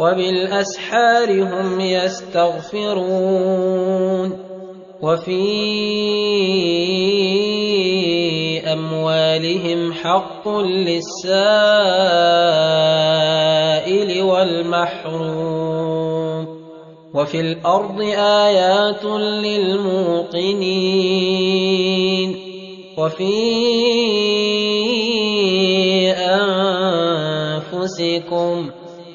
وبالأسحار هم يستغفرون وفي أموالهم حق للسائل والمحروم وفي الأرض آيات للموقنين وفي أنفسكم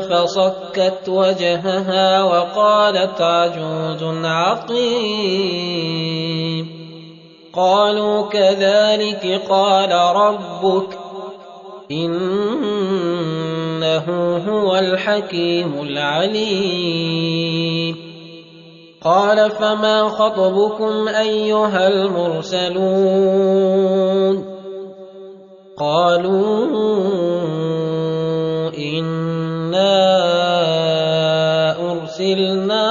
فصكت وجهها وقالت عجوز عقيم. قالوا كذلك قال ربك إنه هو الحكيم العليم. قال فما خطبكم أيها المرسلون؟ قالوا انا ارسلنا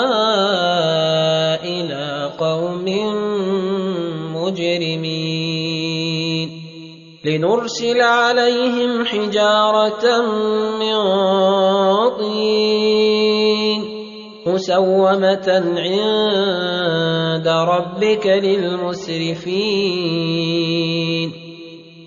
إلى قوم مجرمين لنرسل عليهم حجاره من طين مسومة عند ربك للمسرفين